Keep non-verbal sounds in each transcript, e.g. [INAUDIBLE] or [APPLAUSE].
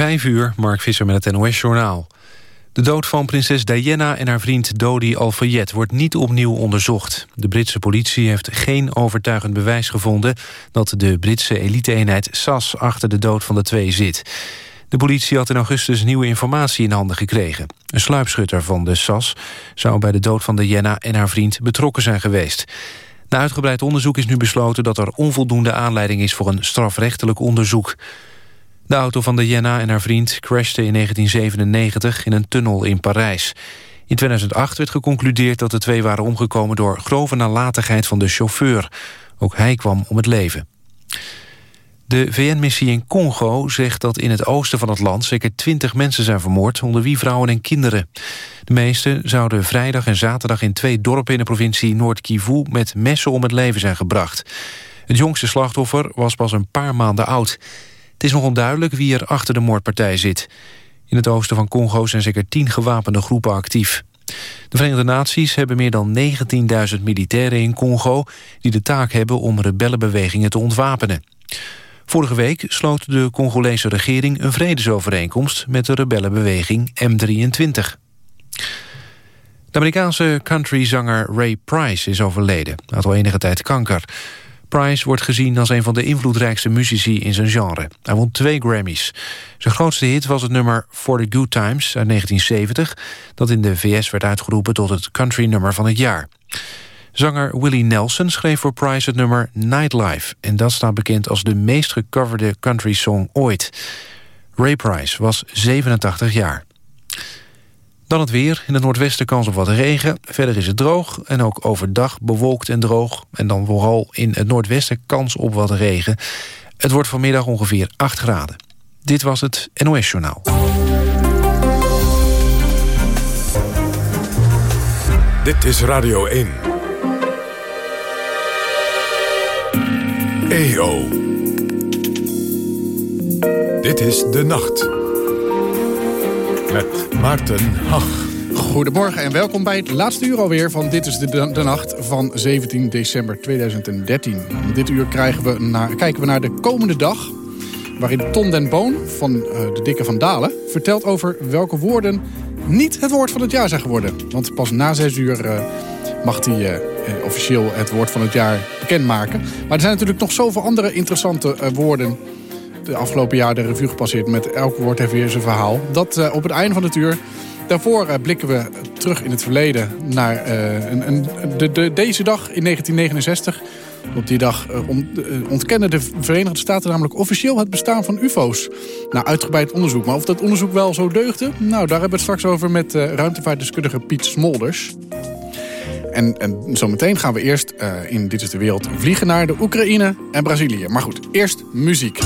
Vijf uur, Mark Visser met het NOS-journaal. De dood van prinses Diana en haar vriend Dodi Al-Fayed wordt niet opnieuw onderzocht. De Britse politie heeft geen overtuigend bewijs gevonden... dat de Britse elite-eenheid SAS achter de dood van de twee zit. De politie had in augustus nieuwe informatie in handen gekregen. Een sluipschutter van de SAS zou bij de dood van Diana en haar vriend betrokken zijn geweest. Na uitgebreid onderzoek is nu besloten dat er onvoldoende aanleiding is voor een strafrechtelijk onderzoek. De auto van Diana en haar vriend crashte in 1997 in een tunnel in Parijs. In 2008 werd geconcludeerd dat de twee waren omgekomen... door grove nalatigheid van de chauffeur. Ook hij kwam om het leven. De VN-missie in Congo zegt dat in het oosten van het land... zeker twintig mensen zijn vermoord, onder wie vrouwen en kinderen. De meeste zouden vrijdag en zaterdag in twee dorpen in de provincie Noord-Kivu... met messen om het leven zijn gebracht. Het jongste slachtoffer was pas een paar maanden oud. Het is nog onduidelijk wie er achter de moordpartij zit. In het oosten van Congo zijn zeker tien gewapende groepen actief. De Verenigde Naties hebben meer dan 19.000 militairen in Congo... die de taak hebben om rebellenbewegingen te ontwapenen. Vorige week sloot de Congolese regering een vredesovereenkomst... met de rebellenbeweging M23. De Amerikaanse countryzanger Ray Price is overleden. Hij had al enige tijd kanker. Price wordt gezien als een van de invloedrijkste muzici in zijn genre. Hij won twee Grammys. Zijn grootste hit was het nummer For the Good Times uit 1970... dat in de VS werd uitgeroepen tot het country-nummer van het jaar. Zanger Willie Nelson schreef voor Price het nummer Nightlife... en dat staat bekend als de meest gecoverde country song ooit. Ray Price was 87 jaar. Dan het weer. In het noordwesten kans op wat regen. Verder is het droog en ook overdag bewolkt en droog. En dan vooral in het noordwesten kans op wat regen. Het wordt vanmiddag ongeveer 8 graden. Dit was het NOS Journaal. Dit is Radio 1. EO. Dit is De Nacht met Maarten Hag. Goedemorgen en welkom bij het laatste uur alweer van Dit is de, de Nacht van 17 december 2013. dit uur krijgen we naar, kijken we naar de komende dag... waarin Ton den Boon van uh, de Dikke van Dalen vertelt over welke woorden niet het woord van het jaar zijn geworden. Want pas na zes uur uh, mag hij uh, officieel het woord van het jaar bekendmaken. Maar er zijn natuurlijk nog zoveel andere interessante woorden de afgelopen jaar de revue gepasseerd met elk woord heeft weer zijn verhaal. Dat uh, op het einde van het uur. Daarvoor uh, blikken we terug in het verleden naar uh, een, een, de, de, deze dag in 1969. Op die dag ontkennen de Verenigde Staten namelijk officieel het bestaan van ufo's. Na uitgebreid onderzoek. Maar of dat onderzoek wel zo deugde? Nou, daar hebben we het straks over met ruimtevaartdeskundige Piet Smolders. En, en zometeen gaan we eerst in Dit is de Wereld vliegen naar de Oekraïne en Brazilië. Maar goed, eerst muziek.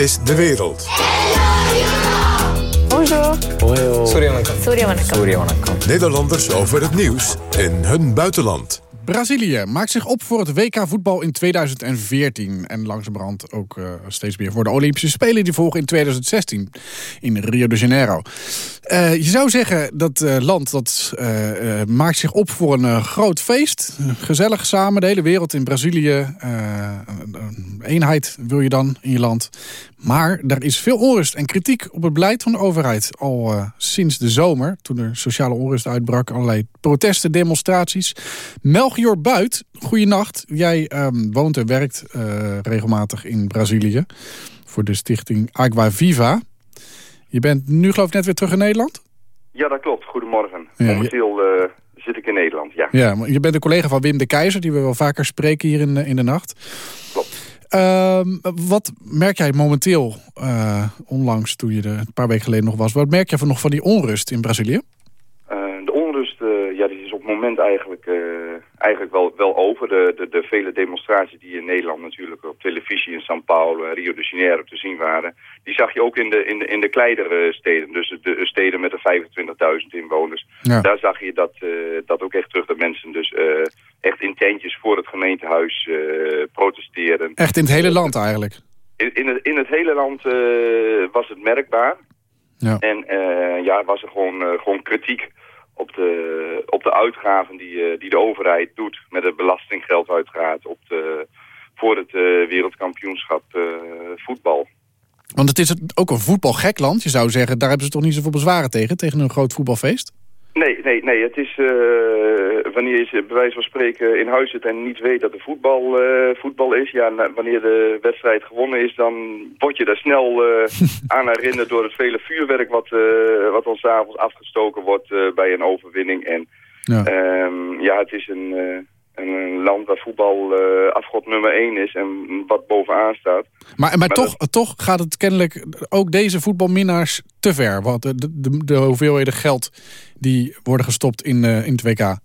is de wereld. Bonjour. Nederlanders over het nieuws in hun buitenland. Brazilië maakt zich op voor het WK voetbal in 2014. En langzamerhand ook eh, steeds meer voor de Olympische Spelen die volgen in 2016 in Rio de Janeiro. Eh, je zou zeggen dat uh, land dat, eh, maakt zich op voor een groot feest. Gezellig samen, de hele wereld in Brazilië. eenheid wil je dan in je land. Maar er is veel onrust en kritiek op het beleid van de overheid. Al sinds de zomer, toen er sociale onrust uitbrak. Allerlei protesten, demonstraties. Melchior Buit, goeienacht. Jij ehm, woont en werkt regelmatig in Brazilië. Voor de stichting Agua Viva. Je bent nu geloof ik net weer terug in Nederland? Ja, dat klopt. Goedemorgen. Ja, Momenteel eh, zit ik in Nederland, ja. Ja, maar je bent een collega van Wim de Keizer, die we wel vaker spreken hier in, eh, in de nacht. Klopt. Ehm, wat merk jij momenteel, eh, onlangs toen je er een paar weken geleden nog was... wat merk je van, nog van die onrust in Brazilië? Eh, de onrust eh, ja, die is op het moment eigenlijk, eh, eigenlijk wel, wel over. De, de, de vele demonstraties die in Nederland natuurlijk op televisie in São Paulo en Rio de Janeiro te zien waren... die zag je ook in de, in de, in de kleinere steden. Dus de steden met de 25.000 inwoners. Ja. Daar zag je dat, eh, dat ook echt terug. Dat mensen dus eh, echt in tentjes voor het gemeentehuis eh, protesteren. Echt in het hele land eigenlijk. In, in, het, in het hele land eh, was het merkbaar. Ja. En eh, ja, was er gewoon, eh, gewoon kritiek op de, op de uitgaven die, eh, die de overheid doet. Met het belastinggeld uitgaat op de, voor het eh, wereldkampioenschap eh, voetbal. Want het is ook een voetbalgek land. Je zou zeggen, daar hebben ze toch niet zoveel bezwaren tegen, tegen een groot voetbalfeest? Nee, nee, nee. Het is eh, wanneer je bij wijze van spreken in huis zit en niet weet dat er voetbal, eh, voetbal is. Ja, na- wanneer de wedstrijd gewonnen is, dan word je daar snel eh, [LAUGHS] aan herinnerd door het vele vuurwerk wat, eh, wat ons avonds afgestoken wordt bij een overwinning. En Ja. Ehm, ja, het is een, een, land waar voetbal eh, afgod nummer één is en wat bovenaan staat. Maar, maar, Maar toch, toch gaat het kennelijk ook deze voetbalminnaars te ver. Want de, de, de hoeveelheden geld die worden gestopt in, eh, in het WK.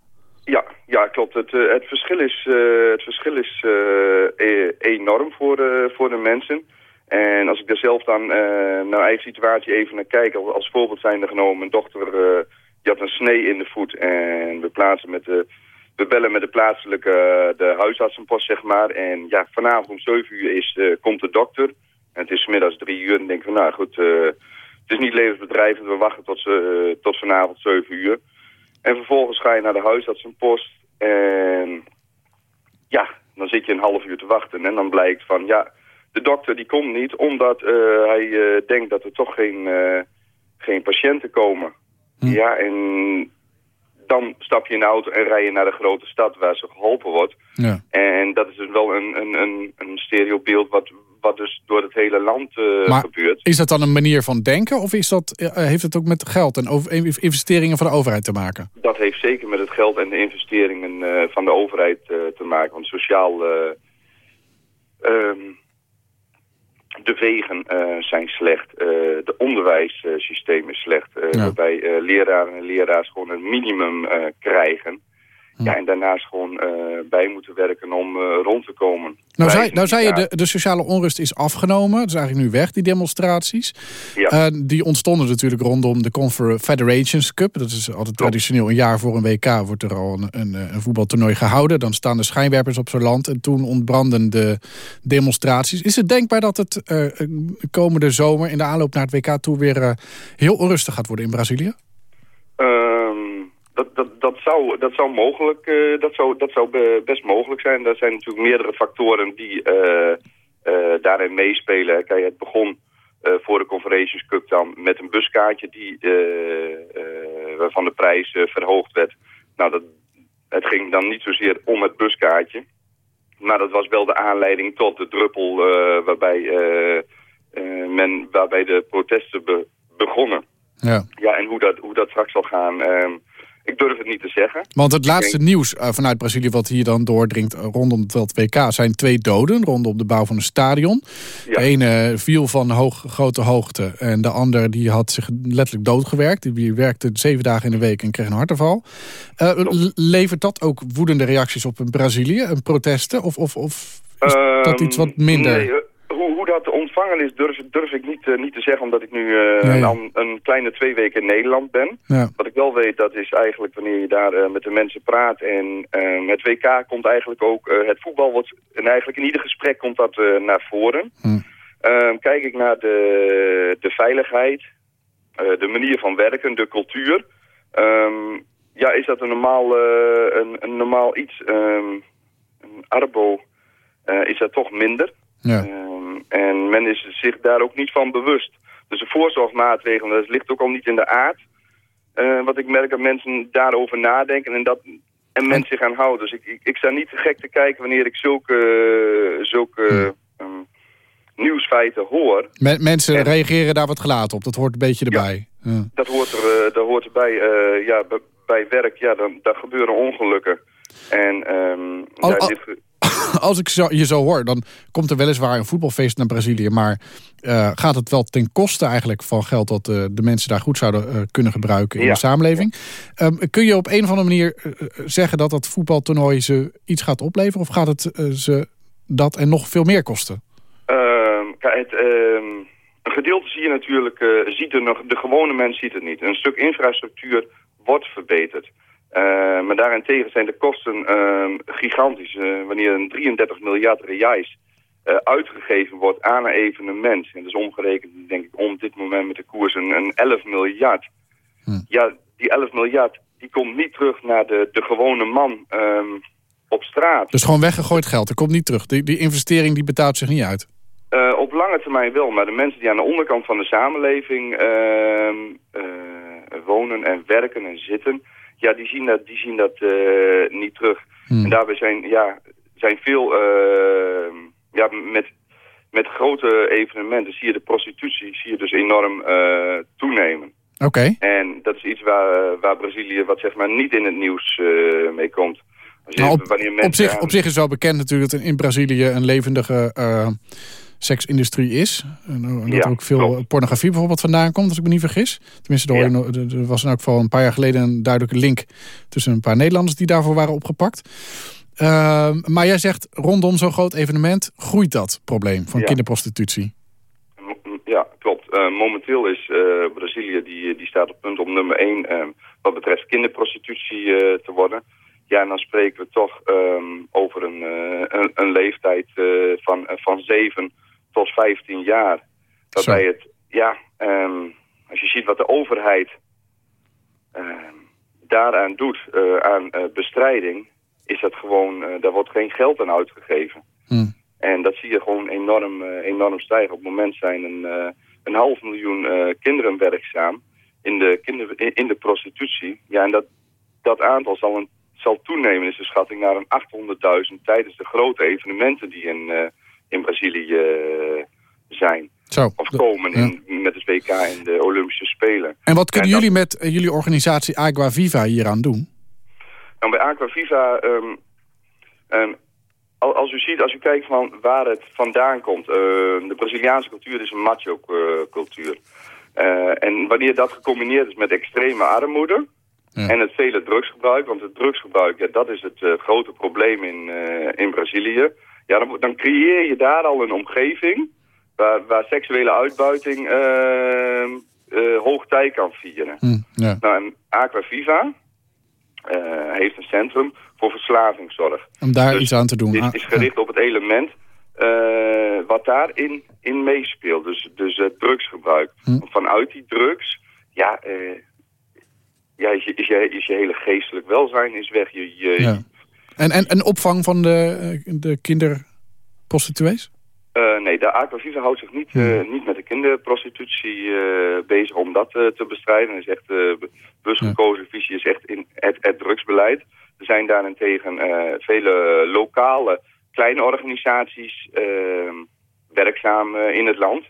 Ja, ja klopt. Het, eh, het verschil is, eh, het verschil is eh, e- enorm voor, eh, voor de mensen. En als ik daar zelf dan eh, naar eigen situatie even naar kijk, als, als voorbeeld zijnde genomen, mijn dochter eh, die had een snee in de voet en we plaatsen met de, we bellen met de plaatselijke eh, de huisartsenpost zeg maar. En ja, vanavond om 7 uur is, eh, komt de dokter. En het is middags 3 uur en denk van nou goed, eh, het is niet levensbedrijvend, we wachten tot, ze- tot vanavond 7 uur. En vervolgens ga je naar de huisartsenpost en ja, dan zit je een half uur te wachten. En dan blijkt van ja, de dokter die komt niet omdat hij denkt dat er toch geen, geen patiënten komen. Ja, en dan stap je in de auto en rij je naar de grote stad waar ze geholpen wordt. Ja. En dat is dus wel een, een, een, een stereobeeld wat, wat dus door het hele land eh, Maar gebeurt. is dat dan een manier van denken? Of is dat, eh, heeft het ook met geld en over, investeringen van de overheid te maken? Dat heeft zeker met het geld en de investeringen eh, van de overheid te maken. Want sociaal... eh, ehm, de wegen eh, zijn slecht. eh de onderwijssysteem is slecht. eh, Ja. Waarbij eh, leraren en leraars gewoon een minimum eh, krijgen. Ja, en daarnaast gewoon eh, bij moeten werken om eh, rond te komen. Nou zei, nou zei je, de, de sociale onrust is afgenomen. Het is eigenlijk nu weg, die demonstraties. Ja. Eh, die ontstonden natuurlijk rondom de Confederations Cup. Dat is altijd traditioneel een jaar voor een WK wordt er al een, een, een voetbaltoernooi gehouden. Dan staan de schijnwerpers op zo'n land en toen ontbranden de demonstraties. Is het denkbaar dat het komende zomer in de aanloop naar het WK toe weer heel onrustig gaat worden in Brazilië? Dat, dat, dat, zou, dat zou mogelijk, eh, dat zou, dat zou be- best mogelijk zijn. Er zijn natuurlijk meerdere factoren die eh, eh, daarin meespelen. Kijk, het begon voor de Conferences Cup dan met een buskaartje die, waarvan de prijs verhoogd werd. Nou, dat, het ging dan niet zozeer om het buskaartje. Maar dat was wel de aanleiding tot de druppel waarbij, men, waarbij de protesten be- begonnen. Ja. Ja, en hoe dat, hoe dat straks zal gaan, ehm, ik durf het niet te zeggen. Want het laatste denk- nieuws eh, vanuit Brazilië wat hier dan doordringt eh, rondom het WK zijn twee doden rondom de bouw van een stadion. Ja. De ene viel van hoog, grote hoogte en de ander die had zich letterlijk doodgewerkt. Die werkte zeven dagen in de week en kreeg een hartaanval. Eh, levert dat ook woedende reacties op in Brazilië, een protesten? Of, of, of is dat Ehm, iets wat minder? Nee, eh, hoe, hoe dat ontvangen is, durf, durf ik niet, eh, niet te zeggen, omdat ik nu eh, Nee. een, een kleine twee weken in Nederland ben. Ja. Wat ik wel weet, dat is eigenlijk wanneer je daar eh, met de mensen praat. En met WK komt eigenlijk ook het voetbal, wordt, en eigenlijk in ieder gesprek komt dat naar voren. Hm. Ehm, kijk ik naar de, de veiligheid, de manier van werken, de cultuur. ehm, ja, is dat een normaal, een, een normaal iets. ehm, een arbo is dat toch minder. Ja. En men is zich daar ook niet van bewust. Dus de voorzorgmaatregelen, dat ligt ook al niet in de aard. Eh, wat ik merk dat mensen daarover nadenken en, dat, en men zich aan houden. Dus ik, ik, ik sta niet te gek te kijken wanneer ik zulke, zulke ehm, nieuwsfeiten hoor... Men- mensen En- reageren daar wat gelaten op. Dat hoort een beetje erbij. Ja. Dat hoort, er, eh, dat hoort erbij. eh, ja, bij werk, ja, dan, daar gebeuren ongelukken. En ja, al- dit ge- [LAUGHS] Als ik zo, je zo hoor, dan komt er weliswaar een voetbalfeest naar Brazilië. Maar eh, gaat het wel ten koste eigenlijk van geld dat eh, de mensen daar goed zouden eh, kunnen gebruiken in Ja. de samenleving? Ehm, kun je op een of andere manier zeggen dat dat voetbaltoernooi ze iets gaat opleveren? Of gaat het ze dat en nog veel meer kosten? Ehm, het, ehm, een gedeelte zie je natuurlijk, ziet er nog, de gewone mens ziet het niet. Een stuk infrastructuur wordt verbeterd. Eh, maar daarentegen zijn de kosten ehm, gigantisch. Eh, wanneer een 33 miljard reais eh, uitgegeven wordt aan een evenement. En dat is omgerekend, denk ik, om dit moment met de koers een, een 11 miljard. Ja, die 11 miljard, die komt niet terug naar de, de gewone man ehm, op straat. Dus gewoon weggegooid geld, dat komt niet terug. Die, die investering die betaalt zich niet uit. Op lange termijn wel, maar de mensen die aan de onderkant van de samenleving ehm, eh, wonen en werken en zitten, ja, die zien dat, die zien dat eh, niet terug. En daarbij zijn, ja, zijn veel, ehm, ja, met, met grote evenementen zie je de prostitutie zie je dus enorm eh, toenemen. Oké. En dat is iets waar, waar Brazilië, wat zeg maar, niet in het nieuws eh, mee komt. Nou, op, op, zich, aan- op zich is wel bekend natuurlijk dat in Brazilië een levendige eh, seksindustrie is. En, eh, dat Ja, er ook veel klopt. pornografie bijvoorbeeld vandaan komt, als ik me niet vergis. Tenminste, er er was in elk geval een paar jaar geleden een duidelijke link tussen een paar Nederlanders die daarvoor waren opgepakt. Ehm, maar jij zegt, rondom zo'n groot evenement groeit dat probleem van Ja. kinderprostitutie. Ja, klopt. Eh, momenteel is eh, Brazilië, die, die staat op punt om nummer 1 wat betreft kinderprostitutie eh, te worden. Ja, en dan spreken we toch ehm, over een, eh, een, een leeftijd eh, van, eh, van 7 tot 15 jaar. Waarbij Zo. het, ja, ehm, als je ziet wat de overheid ehm, daaraan doet, eh, aan eh, bestrijding, is dat gewoon, eh, daar wordt geen geld aan uitgegeven. Hm. En dat zie je gewoon enorm, enorm stijgen. Op het moment zijn een, een half miljoen kinderen werkzaam in de, kinder, in, de prostitutie. Ja, en dat, dat aantal zal, een, zal toenemen, is de schatting, naar een 800.000 tijdens de grote evenementen die in, in Brazilië eh, zijn. Zo. Of komen in, met het WK en de Olympische Spelen. En wat kunnen En dat- jullie met eh, jullie organisatie Agua Viva hieraan doen? Nou, bij Aquaviva, ehm ehm, al- als u ziet, als u kijkt van waar het vandaan komt. eh, de Braziliaanse cultuur is een macho eh, cultuur. En wanneer dat gecombineerd is met extreme armoede Ja. en het vele drugsgebruik, want het drugsgebruik, ja, dat is het grote probleem in, in Brazilië. Ja, dan, dan creëer je daar al een omgeving waar, waar seksuele uitbuiting ehm, eh, hoog tij kan vieren. Hm, ja. Nou, en Aquaviva eh, heeft een centrum voor verslavingszorg. Om daar Dus iets aan te doen. Dit Ah, is gericht op het element eh, wat daarin in meespeelt. Dus, dus het drugsgebruik. Want Vanuit die drugs, ja, ja is, je, is, je, is je hele geestelijk welzijn is weg. Je, je, Ja. En, en, en opvang van de, eh, de kinderprostituees? Eh, nee, de Aquaviva houdt zich niet, Hmm. eh, niet met de kinderprostitutie bezig om dat te bestrijden. Het is echt uh, bewustgekozen visie is echt in het, het drugsbeleid. Er zijn daarentegen vele lokale kleine organisaties eh, werkzaam in het land.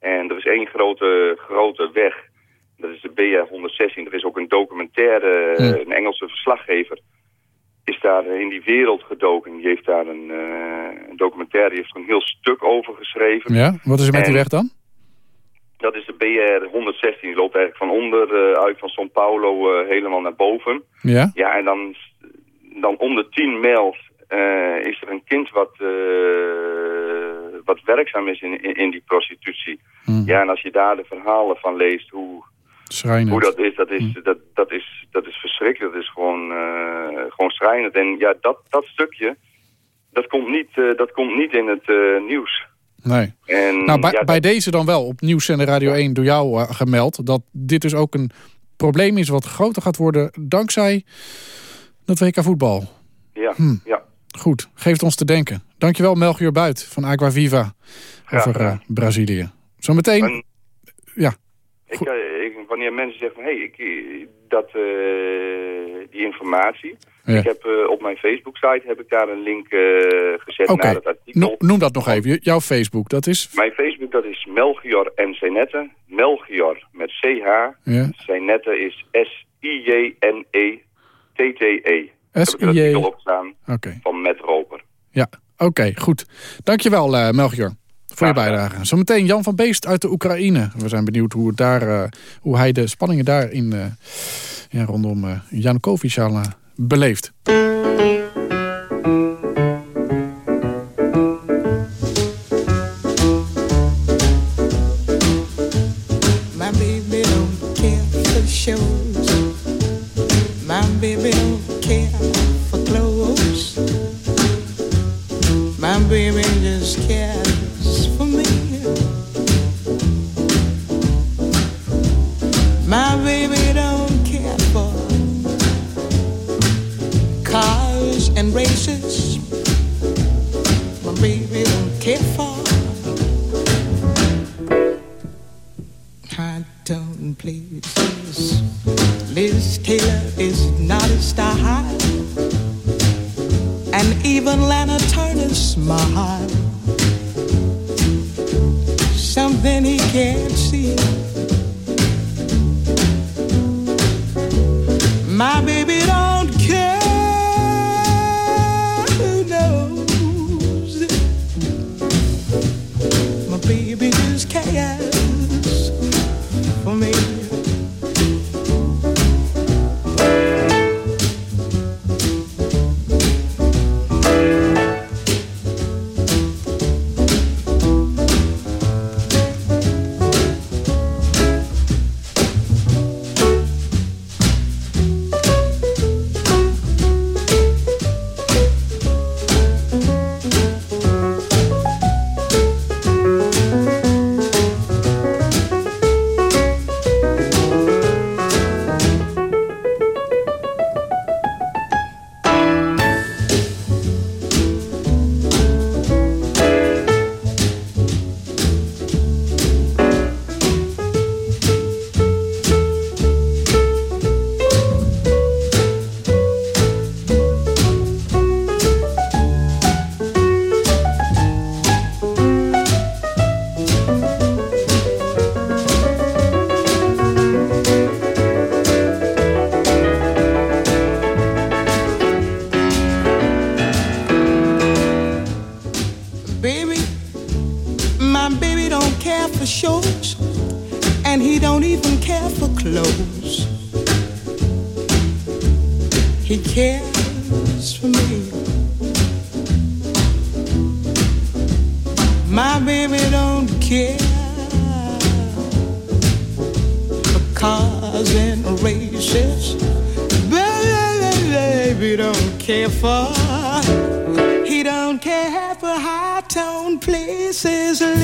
En er is één grote, grote weg. Dat is de BR 116. Er is ook een documentaire, Hmm. een Engelse verslaggever is daar in die wereld gedoken. Die heeft daar een, eh, een documentaire, die heeft er een heel stuk over geschreven. Ja, wat is er met die En- weg dan? Dat is de BR 116, die loopt eigenlijk van onder eh, uit van São Paulo eh, helemaal naar boven. Ja? Ja, en dan, dan om de 10 mijls eh, is er een kind wat, eh, wat werkzaam is in, in, in die prostitutie. Hm. Ja, en als je daar de verhalen van leest, hoe, Schrijnend. hoe dat is, dat is, Hm. dat, dat is, dat is verschrikkelijk. Dat is gewoon, eh, gewoon schrijnend. En ja, dat, dat stukje, dat komt niet, eh, dat komt niet in het eh, nieuws. Nee. En, Nou, bij, ja, bij dat- deze dan wel, op Nieuwszender Radio 1 door jou gemeld... dat dit dus ook een probleem is wat groter gaat worden... dankzij dat WK voetbal. ja, Hm. ja. Goed, geeft ons te denken. Dankjewel Melchior Buit van Aqua Viva Graag over. Brazilië. Zometeen, En- ja. Ik, wanneer mensen zeggen van, hé, hey, ik, dat, eh, die informatie. Ja. Ik heb eh, op mijn Facebook-site heb ik daar een link eh, gezet naar het artikel. No- noem dat nog even. Jouw Facebook, dat is... Mijn Facebook dat is Melchior en Senette. Melchior met CH. Ja. Senette is S-I-J-N-E-T-T-E. S-I-J... artikel opstaan Oké, van Matt Roper. ja. Oké, goed. Dankjewel, Melchior, voor je bijdrage. Zometeen Jan van Beest uit de Oekraïne. We zijn benieuwd hoe, het daar, eh, hoe hij de spanningen daar in, eh, ja, rondom eh Janukovic beleeft. Places. Liz Taylor is not a style, and even Lana Turner smile.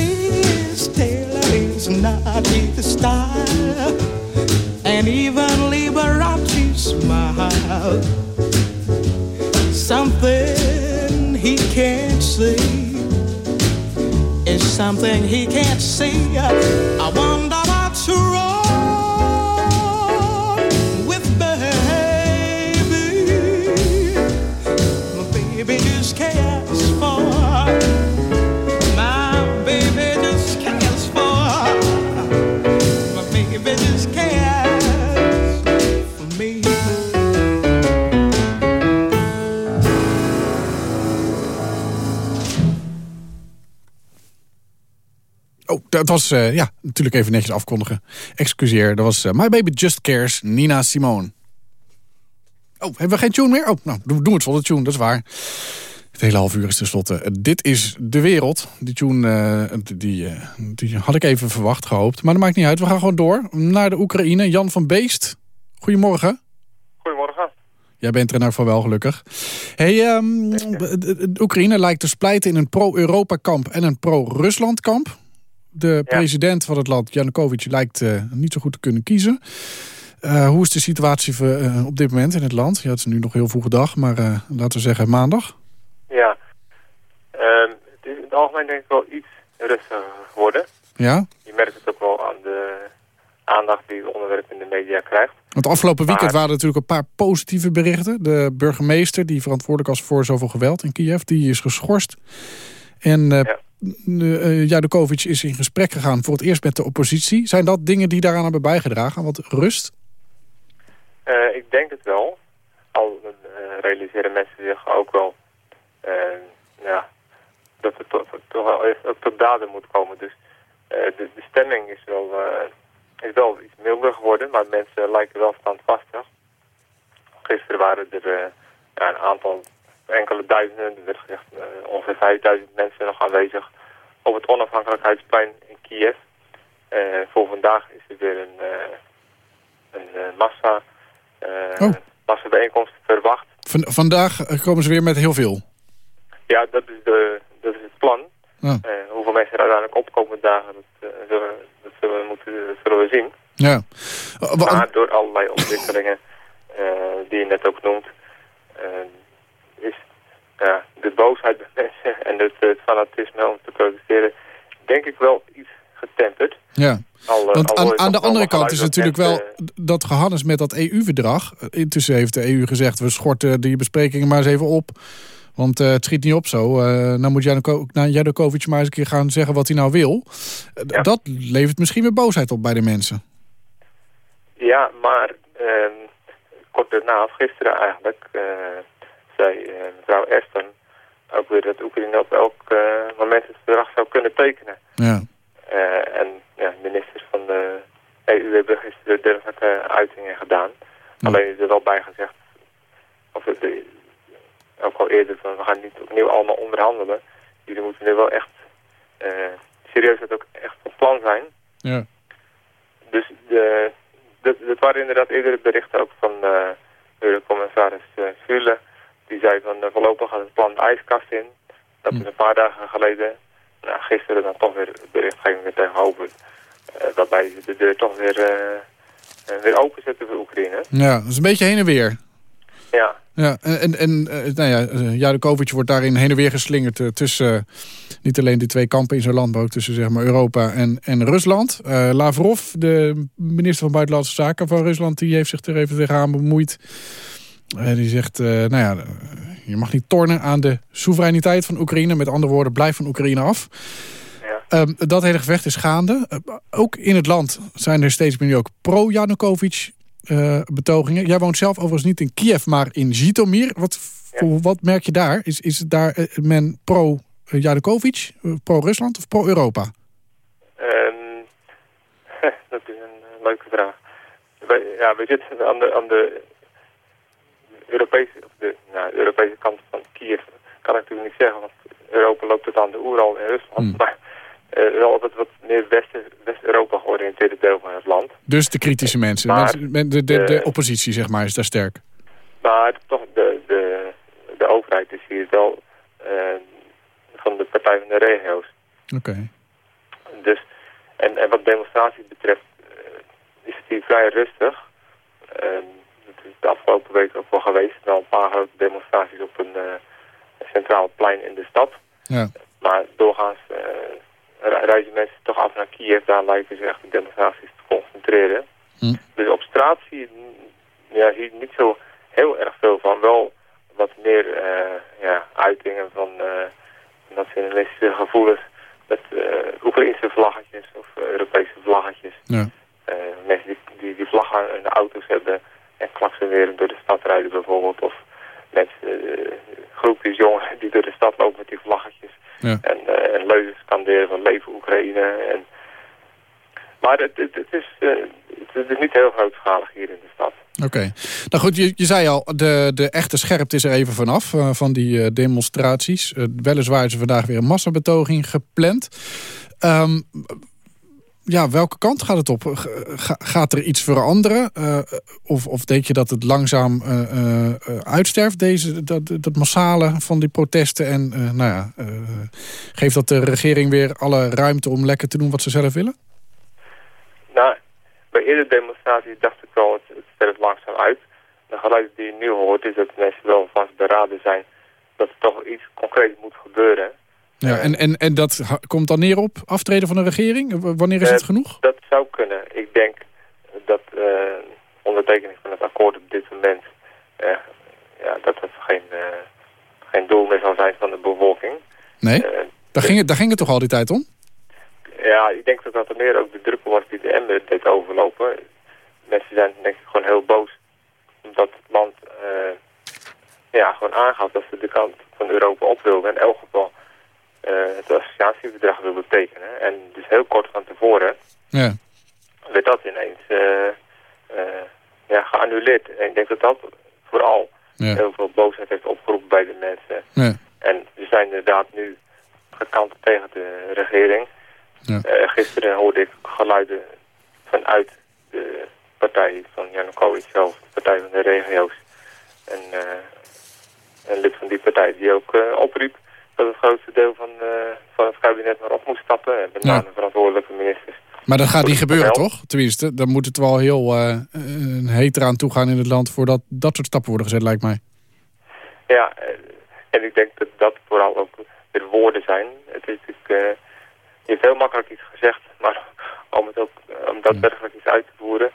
Liz Taylor is not his style, and even Liberace smile. Something he can't see is something he can't see. I wonder Dat was eh, ja, natuurlijk even netjes afkondigen. Excuseer, dat was eh, My Baby Just Cares, Nina Simone. Oh, hebben we geen tune meer? Oh, nou, doen we het zonder tune, dat is waar. Het hele half uur is tenslotte. Uh, dit is De Wereld. Die tune eh, die, eh, die had ik even verwacht, gehoopt. Maar dat maakt niet uit. We gaan gewoon door naar de Oekraïne. Jan van Beest, goedemorgen. Goedemorgen. Jij bent er elk geval wel gelukkig. Hey, ehm, de Oekraïne lijkt te splijten in een pro-Europa-kamp en een pro-Rusland-kamp. De president van het land, Janukovic, lijkt eh, niet zo goed te kunnen kiezen. Eh, hoe is de situatie voor, eh, op dit moment in het land? Ja, het is nu nog heel vroege dag, maar laten we zeggen maandag. Ja. Ehm, het is in het algemeen denk ik wel iets rustiger geworden. Ja? Je merkt het ook wel aan de, aandacht die het onderwerp in de media krijgt. Want afgelopen weekend waren er natuurlijk een paar positieve berichten. De burgemeester, die verantwoordelijk was voor zoveel geweld in Kiev, die is geschorst. En Ja. Eh, Janukovic is in gesprek gegaan voor het eerst met de oppositie. Zijn dat dingen die daaraan hebben bijgedragen? Wat rust? Eh, ik denk het wel. Al eh, realiseren mensen zich ook wel ja, dat het toch, toch wel echt ook tot daden moet komen. Dus de, de stemming is wel, is wel iets milder geworden, maar mensen lijken wel standvastig. Gisteren waren er ja, een aantal, enkele duizenden, er werd gezegd eh, ongeveer 5000 mensen nog aanwezig op het onafhankelijkheidsplein in Kiev. Eh, voor vandaag is er weer een, eh, een massa, Oh. massa bijeenkomst verwacht. Van, vandaag komen ze weer met heel veel. Ja, dat is, de, dat is het plan. Ja. Hoeveel mensen er uiteindelijk opkomen dagen, dat, zullen, we- dat zullen, we moeten, dat zullen we zien. Ja. Maar door allerlei ontwikkelingen die je net ook noemt, ja, de boosheid bij [LAUGHS] mensen en het, het fanatisme om te protesteren, denk ik wel iets getemperd. ja. Al, eh, Want al aan, aan de andere kant is natuurlijk wel dat gehannes met dat EU-verdrag. Intussen heeft de EU gezegd, we schorten die besprekingen maar eens even op. Want eh, het schiet niet op zo. Eh nou moet nou, Janukovic maar eens een keer gaan zeggen wat hij nou wil. Eh, Ja. Dat levert misschien weer boosheid op bij de mensen. Ja, maar ehm, kort daarna, of gisteren eigenlijk, zei eh, mevrouw Ashton ook weer dat Oekraïne op elk eh, moment het verdrag zou kunnen tekenen. Ja. Eh, en ja, ministers van de EU hebben gisteren dergelijke uitingen gedaan. Alleen is er wel bij gezegd, of het, de, ook al eerder, van we gaan niet opnieuw allemaal onderhandelen. Jullie moeten nu wel echt serieus dat ook echt van plan zijn. Ja. Dus de, dat, waren inderdaad eerdere berichten ook van uh, Eurocommissaris uh, Schule. Die zei van uh, voorlopig gaat het plan de ijskast in. Dat is een paar dagen geleden. Nou, gisteren dan toch weer berichtgeving weer tegenover. Uh, waarbij ze de deur toch weer, uh, weer openzetten voor Oekraïne. Ja, dat is een beetje heen en weer. Ja. Ja, en, en, nou ja, Janukovic wordt daarin heen en weer geslingerd tussen uh, niet alleen die twee kampen in zijn land, maar ook tussen zeg maar, Europa en, en Rusland. Uh, Lavrov, de minister van Buitenlandse Zaken van Rusland, die heeft zich er even tegenaan bemoeid. Uh, die zegt, nou ja, je mag niet tornen aan de soevereiniteit van Oekraïne. Met andere woorden, blijf van Oekraïne af. Ja. Um, dat hele gevecht is gaande. Uh, ook in het land zijn er steeds meer ook pro-Janukovic uh, betogingen. Jij woont zelf overigens niet in Kiev, maar in Zhytomyr. Wat, ja. wat merk je daar? Is, is daar uh, men pro-Janukovic, pro-Rusland of pro-Europa? Um, [LAUGHS] dat is een leuke vraag. Ja, we zitten aan de, aan de Europese, of de, nou, de Europese kant van Kiev. Kan ik natuurlijk niet zeggen, want Europa loopt tot aan de Oeral in Rusland. Hmm. Maar uh, wel altijd wat meer West-Europa West georiënteerde deel van het land. Dus de kritische mensen, maar, de, de, de, oppositie zeg maar, is daar sterk. Maar toch, de, de, de overheid is hier wel uh, van de Partij van de Regio's. Oké. Okay. Dus, en, en wat demonstraties betreft uh, is het hier vrij rustig. De afgelopen week ook wel geweest. Wel een paar grote demonstraties op een centraal plein in de stad. Ja. Maar doorgaans reizen mensen toch af naar Kiev. Daar lijken ze echt de demonstraties te concentreren. Hm. Dus op straat zie je, ja, zie je niet zo heel erg veel van. Wel wat meer uh, ja, uitingen van nationalistische gevoelens. Met uh, Oekraïnse vlaggetjes of Europese vlaggetjes. Ja. mensen die, die, die vlaggen in de auto's hebben en klaksenweren door de stad rijden bijvoorbeeld. Of mensen, groepjes jongeren die door de stad lopen met die vlaggetjes. Ja. En, uh, en leuzen scanderen van leven Oekraïne. En... Maar het, het, het, is, uh, het, is niet heel grootschalig hier in de stad. Oké. Okay. Nou goed, je, je zei al, de, de echte scherpte is er even vanaf uh, van die uh, demonstraties. Weliswaar is er vandaag weer een massabetoging gepland. Um, ja, welke kant gaat het op? Ga, gaat er iets veranderen? Uh, of, of denk je dat het langzaam uh, uh, uitsterft, deze, dat, dat massale van die protesten? En nou ja, geeft dat de regering weer alle ruimte om lekker te doen wat ze zelf willen? Nou, bij eerder demonstraties dacht ik wel, het, het langzaam uit. De geluid die je nu hoort is dat mensen wel vast beraden zijn dat er toch iets concreets moet gebeuren. Ja, en, en, en dat komt dan neer op aftreden van de regering? Wanneer is uh, het genoeg? Dat zou kunnen. Ik denk dat eh, ondertekening van het akkoord op dit moment, eh, ja, dat het geen, eh, geen doel meer zal zijn van de bevolking. Nee? Eh, Daar ging, het, daar ging het toch al die tijd om? ja, ik denk dat dat er meer ook de druppel was die de emmer deed overlopen. Mensen zijn denk ik gewoon heel boos. Omdat het land eh, ja, gewoon aangaf dat ze de kant van Europa op wilden. In elk geval eh, het associatieverdrag wilden tekenen. En dus heel kort van tevoren Ja. werd dat ineens eh, eh, ja, geannuleerd. En ik denk dat dat vooral Ja. heel veel boosheid heeft opgeroepen bij de mensen. Ja. En ze zijn inderdaad nu gekant tegen de regering. Ja. Eh, gisteren hoorde ik geluiden vanuit de partij van Janukovic zelf, de partij van de regio's. En eh, een lid van die partij die ook eh, opriep dat het grootste deel van, eh, van het kabinet maar op moest stappen. En met Ja. name verantwoordelijke ministers. Maar dat gaat niet gebeuren, toch? Tenminste, dan moet het wel heel eh een heter aan toegaan in het land... voordat dat soort stappen worden gezet, lijkt mij. Ja, eh, en ik denk dat dat vooral ook weer woorden zijn. Het is natuurlijk, je hebt heel makkelijk iets gezegd, maar om het ook om daadwerkelijk iets uit te voeren.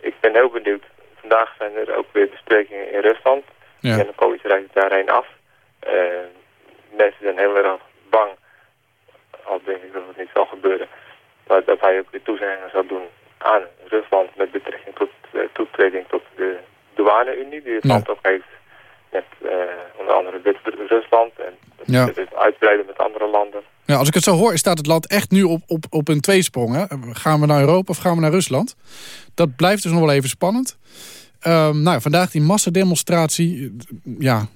Ik ben heel benieuwd. Vandaag zijn er ook weer besprekingen in Rusland. Ja. En de coach rijdt daarheen af. Eh, mensen zijn heel erg bang, al denk ik dat het niet zal gebeuren, maar dat hij ook weer toezeggingen zal doen aan Rusland met betrekking tot eh, toetreding tot de douane-unie, die het land ook heeft met eh, onder andere Wit-Rusland en Ja. het uitbreiden met andere landen. Ja, als ik het zo hoor, staat het land echt nu op, op, op een tweesprong. Hè? Gaan we naar Europa of gaan we naar Rusland? Dat blijft dus nog wel even spannend. Ehm, nou, vandaag die massademonstratie. Ja,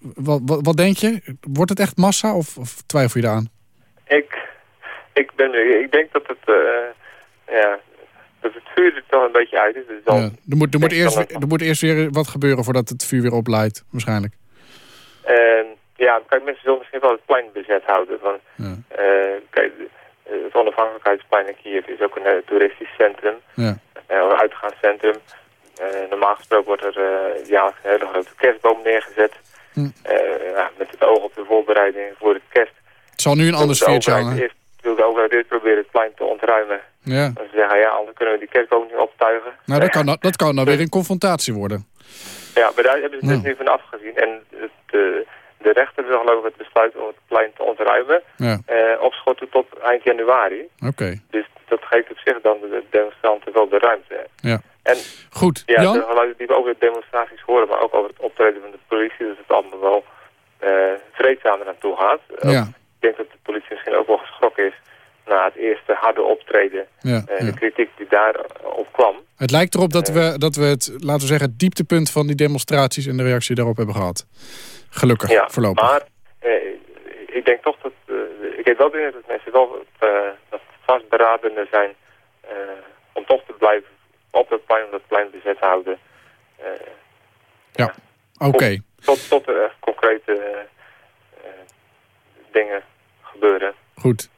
wat, wat, wat denk je? Wordt het echt massa of, of twijfel je daaraan? Ik, ik, ben, ik denk dat het, eh, ja, dat het vuur er toch een beetje uit is. Dus dan, Ja, er, moet, er, moet eerst, weer- er moet eerst weer wat gebeuren voordat het vuur weer opleidt, waarschijnlijk. Ja, kijk, mensen zullen misschien wel het plein bezet houden. Van, Ja. eh, kijk, de- het onafhankelijkheidsplein in Kiev is ook een eh, toeristisch centrum, Ja. eh, een uitgaanscentrum. Eh, normaal gesproken wordt er eh jaarlijks een hele grote kerstboom neergezet. Hm. Eh, ja, met het oog op de voorbereiding voor de kerst. Het zal nu een ander sfeertje overheid hangen. eerst- Wil de overheid eerst proberen het plein te ontruimen. Ja. Ze zeggen, ja, anders kunnen we die kerstboom niet optuigen. Nou, dat kan, dat kan nou weer een confrontatie worden. Ja, maar daar hebben ze dus Ja. nu van afgezien. En het, de, de rechter wil geloof ik het besluit om het plein te ontruimen. Ja, eh opschorten tot eind januari. oké. Dus dat geeft op zich dan de demonstranten wel de ruimte. Ja. En Goed, ja, Jan? de geluiden die we over de demonstraties horen, maar ook over het optreden van de politie, dat het allemaal wel eh vreedzamer aan toe gaat. Ook- Ja, Ik denk dat de politie misschien ook wel geschrokken is na het eerste harde optreden. ja, en ja. de kritiek die daarop kwam. Het lijkt erop dat we, dat we het, laten we zeggen, het dieptepunt van die demonstraties en de reactie daarop hebben gehad. Gelukkig, Ja, voorlopig. maar eh, ik denk toch dat... eh, ik heb wel indruk dat mensen wel eh, vastberadender zijn eh, om toch te blijven op dat plein, om dat plein bezet te houden. Eh, Oké, tot, tot er echt concrete eh, eh, dingen gebeuren. goed.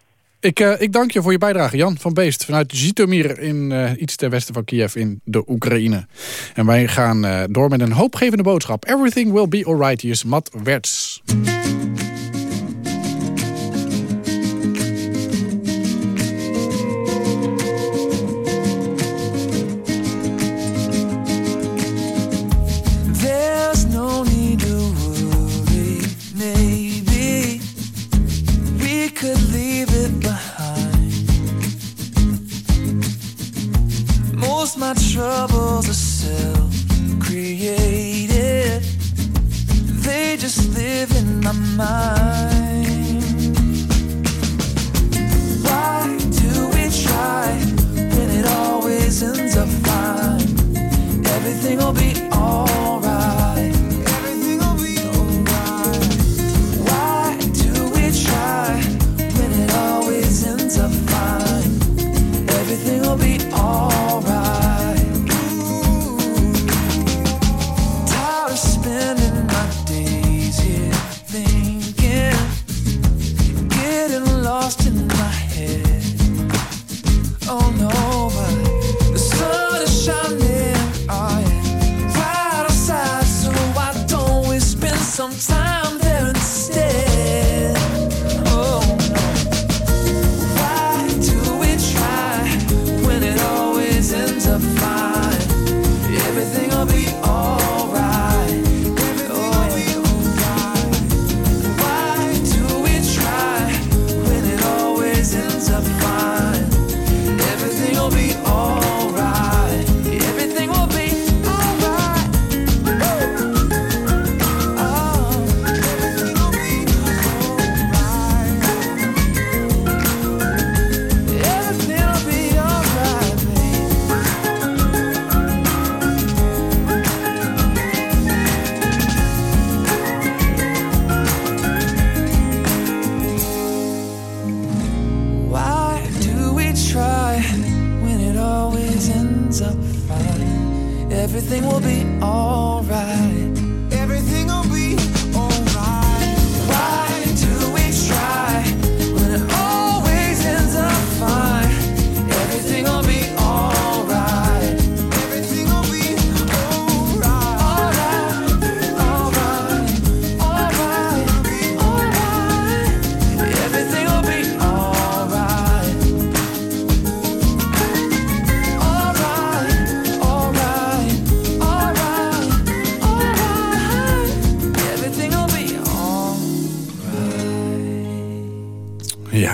Ik, ik dank je voor je bijdrage, Jan van Beest, vanuit Zitomir in iets ten westen van Kiev in de Oekraïne. En wij gaan door met een hoopgevende boodschap. Everything will be alright. Hier is Matt Wertz. Troubles are self-created. They just live in my mind. Why do we try when it always ends up fine? Everything will be alright.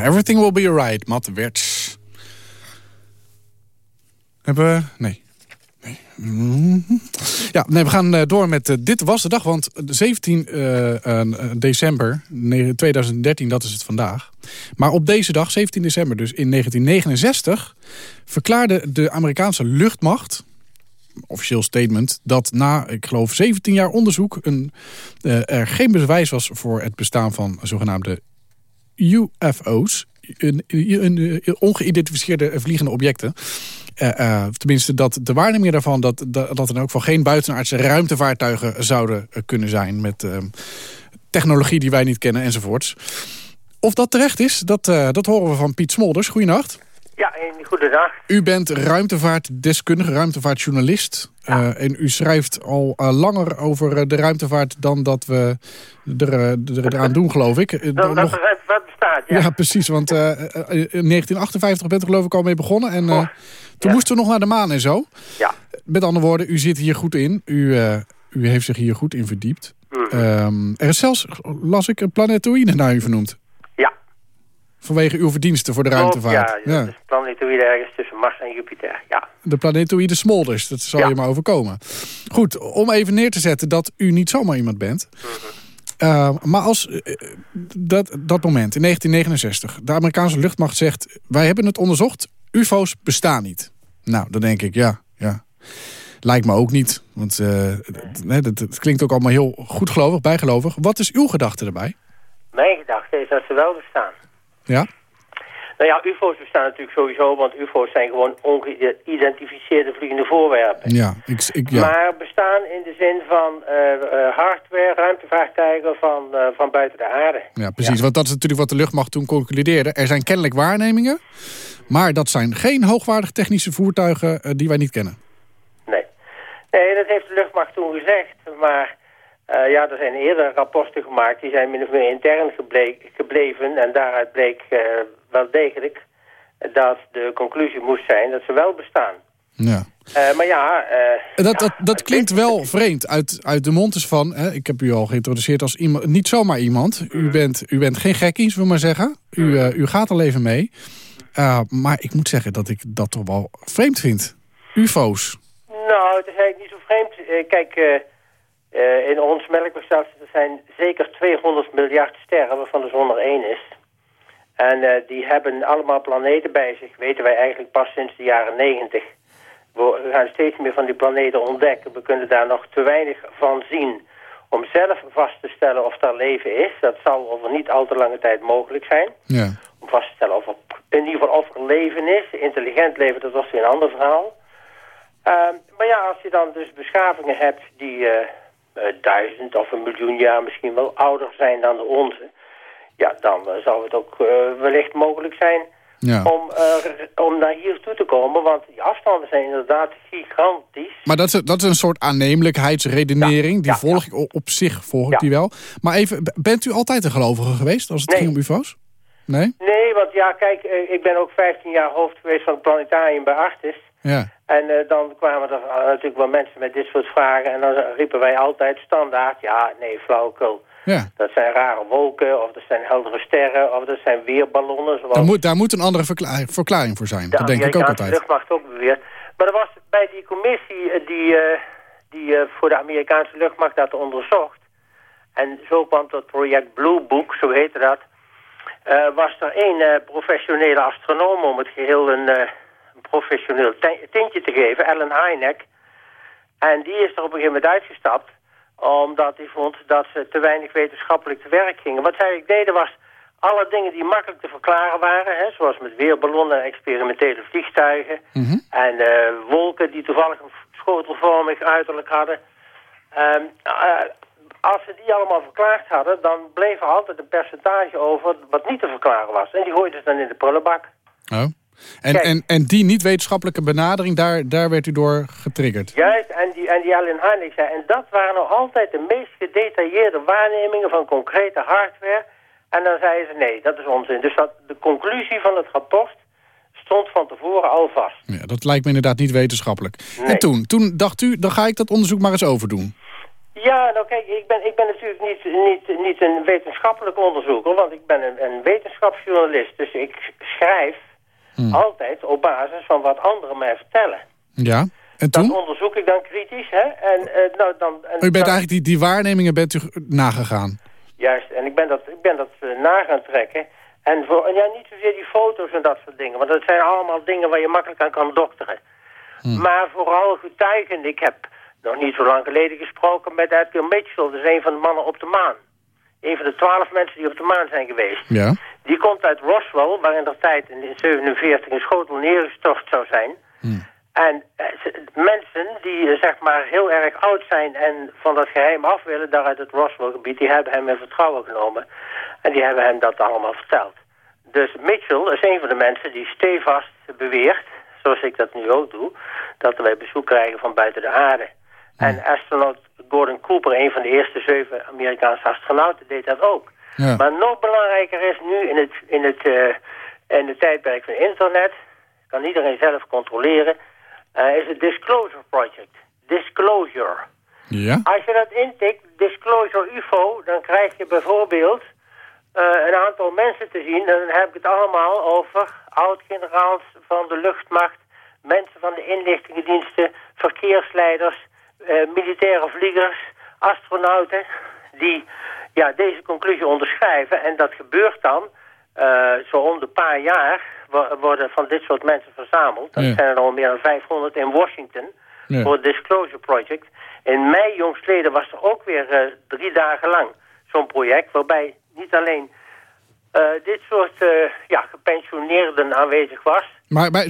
Everything will be alright, Matt Wertz. Hebben we... Nee. Ja, nee, we gaan eh, door met eh, Dit was de dag. Want 17 eh, december ne- 2013, dat is het vandaag. Maar op deze dag, 17 december dus in 1969... verklaarde de Amerikaanse luchtmacht officieel statement dat na, ik geloof, 17 jaar onderzoek... Een, er geen bewijs was voor het bestaan van zogenaamde UFO's. Een, ongeïdentificeerde vliegende objecten. Eh, eh, tenminste, dat de waarneming daarvan... dat, dat, er ook van geen buitenaardse ruimtevaartuigen zouden eh, kunnen zijn... met technologie die wij niet kennen enzovoorts. Of dat terecht is, dat, dat horen we van Piet Smolders. Goedenacht. Ja, een goede dag. U bent ruimtevaartdeskundige, ruimtevaartjournalist. Eh, en u schrijft al eh, langer over eh, de ruimtevaart dan dat we er, eraan doen, geloof ik. Dan, dat nog- wat bestaat, ja. ja. precies. Want in 1958 bent u geloof ik al mee begonnen. En Oh, toen ja. moesten we nog naar de maan en zo. Ja. Met andere woorden, u zit hier goed in. U, u heeft zich hier goed in verdiept. Mhm. Ehm, er is zelfs, las ik, een planetoïde naar u vernoemd. Ja. Vanwege uw verdiensten voor de ruimtevaart. Ja, dat is planetoïde ergens tussen Mars en Jupiter, ja. De planetoïde Smolders, dat zal Ja. je maar overkomen. Goed, om even neer te zetten dat u niet zomaar iemand bent. Uh, maar als uh, dat, dat moment, in 1969, de Amerikaanse luchtmacht zegt... wij hebben het onderzocht, ufo's bestaan niet. Nou, dan denk ik, ja, ja. Lijkt me ook niet, want het, het, het klinkt ook allemaal heel goedgelovig, bijgelovig. Wat is uw gedachte erbij? Mijn gedachte is dat ze wel bestaan. Ja? Nou ja, ufo's bestaan natuurlijk sowieso, want ufo's zijn gewoon ongeïdentificeerde vliegende voorwerpen. Ja, ik, ik, ja. Maar bestaan in de zin van uh, hardware, ruimtevaartuigen van, uh, van buiten de aarde. Ja, precies, ja. want dat is natuurlijk wat de luchtmacht toen concludeerde. Er zijn kennelijk waarnemingen, maar dat zijn geen hoogwaardige technische voertuigen uh, die wij niet kennen. Nee. nee, dat heeft de luchtmacht toen gezegd, maar... Uh, ja, er zijn eerder rapporten gemaakt, die zijn min of meer intern gebleven. En daaruit bleek uh, wel degelijk dat de conclusie moest zijn dat ze wel bestaan. Ja. Uh, maar ja... dat, dat, dat klinkt wel vreemd uit, uit de mond dus van... Hè, ik heb u al geïntroduceerd als iemand, niet zomaar iemand. U bent, u bent geen gekkie, zullen we maar zeggen. U, u gaat al even mee. Maar ik moet zeggen dat ik dat toch wel vreemd vind. UFO's. Nou, het is eigenlijk niet zo vreemd. kijk... Uh, in ons melkwegstelsel zijn zeker 200 miljard sterren, waarvan de zon er één is. En uh, die hebben allemaal planeten bij zich, weten wij eigenlijk pas sinds de jaren 90. We gaan steeds meer van die planeten ontdekken. We kunnen daar nog te weinig van zien om zelf vast te stellen of er leven is. Dat zal over niet al te lange tijd mogelijk zijn. Ja. Om vast te stellen of er, in ieder geval of er leven is. Intelligent leven, dat was weer een ander verhaal. Uh, maar ja, als je dan dus beschavingen hebt die... Uh, duizend of een miljoen jaar misschien wel ouder zijn dan de onze... ja, dan uh, zou het ook uh, wellicht mogelijk zijn ja. om, om naar hier toe te komen. Want die afstanden zijn inderdaad gigantisch. Maar dat is, dat is een soort aannemelijkheidsredenering. Ja, die ja, volg ik op zich volg ik die wel. Maar even, bent u altijd een gelovige geweest als het nee. ging om ufo's? Nee? Nee, want ja, kijk, ik ben ook 15 jaar hoofd geweest van het planetarium bij Artis. Ja. En uh, dan kwamen er uh, natuurlijk wel mensen met dit soort vragen. En dan riepen wij altijd standaard, ja, nee, flauwekul. Ja. Dat zijn rare wolken, of dat zijn heldere sterren, of dat zijn weerballonnen. Zoals... Daar, moet, daar moet een andere verkla verklaring voor zijn. De dat denk ik ook altijd. De luchtmacht ook beweert. Maar er was bij die commissie die, uh, die voor de Amerikaanse luchtmacht dat onderzocht. En zo kwam dat project Blue Book, zo heette dat. Uh, was er één professionele astronoom om het geheel een professioneel tintje te geven, Ellen Hynek. En die is er op een gegeven moment uitgestapt, omdat hij vond dat ze te weinig wetenschappelijk te werk gingen. Wat zij eigenlijk deden was alle dingen die makkelijk te verklaren waren, hè, zoals met weerballonnen en experimentele vliegtuigen, mm -hmm. en uh, wolken die toevallig een schotelvormig uiterlijk hadden. Um, uh, als ze die allemaal verklaard hadden, dan bleef er altijd een percentage over wat niet te verklaren was. En die gooiden ze dan in de prullenbak. Oh. En, en, en die niet-wetenschappelijke benadering, daar, daar werd u door getriggerd? Juist, en die, en die Alan Heinrich zei... en dat waren nog altijd de meest gedetailleerde waarnemingen van concrete hardware. En dan zeiden ze, nee, dat is onzin. Dus dat, de conclusie van het rapport stond van tevoren al vast. Ja, dat lijkt me inderdaad niet wetenschappelijk. Nee. En toen, toen dacht u, dan ga ik dat onderzoek maar eens overdoen. Ja, nou kijk, ik ben, ik ben natuurlijk niet, niet, niet een wetenschappelijk onderzoeker, want ik ben een, een wetenschapsjournalist. Dus ik schrijf Hmm. altijd op basis van wat anderen mij vertellen. Ja, en Dat toen? onderzoek ik dan kritisch, hè. En, eh, nou, dan, en U bent dan- eigenlijk die, die waarnemingen bent u nagegaan. Juist, en ik ben dat, ik ben dat eh, na gaan trekken. En, voor, ja, niet zozeer die foto's en dat soort dingen. Want dat zijn allemaal dingen waar je makkelijk aan kan dokteren. Maar vooral getuigen. Ik heb nog niet zo lang geleden gesproken met Edgar Mitchell. Dat is een van de mannen op de maan. Een van de twaalf mensen die op de maan zijn geweest. Ja. Die komt uit Roswell, waar in der tijd in 1947 een schotel neergestort zou zijn. En eh, mensen die eh, zeg maar heel erg oud zijn en van dat geheim af willen, daar uit het Roswell-gebied, die hebben hem in vertrouwen genomen. En die hebben hem dat allemaal verteld. Dus Mitchell is een van de mensen die stevast beweert, zoals ik dat nu ook doe, dat wij bezoek krijgen van buiten de aarde. En astronaut Gordon Cooper, een van de eerste zeven Amerikaanse astronauten, deed dat ook. Ja. Maar nog belangrijker is nu in het, in het, eh, in het tijdperk van internet, kan iedereen zelf controleren, eh, is het Disclosure Project. Disclosure. Ja? Als je dat intikt, Disclosure UFO, dan krijg je bijvoorbeeld eh, een aantal mensen te zien. En dan heb ik het allemaal over oud-generaals van de luchtmacht, mensen van de inlichtingendiensten, verkeersleiders, militaire vliegers, astronauten, die ja, deze conclusie onderschrijven. En dat gebeurt dan eh, zo om de paar jaar wo- worden van dit soort mensen verzameld. Dat Ja. zijn er al meer dan 500 in Washington Ja. voor het Disclosure Project. In mei jongstleden was er ook weer eh, drie dagen lang zo'n project... waarbij niet alleen eh, dit soort eh, ja, gepensioneerden aanwezig was... Maar, maar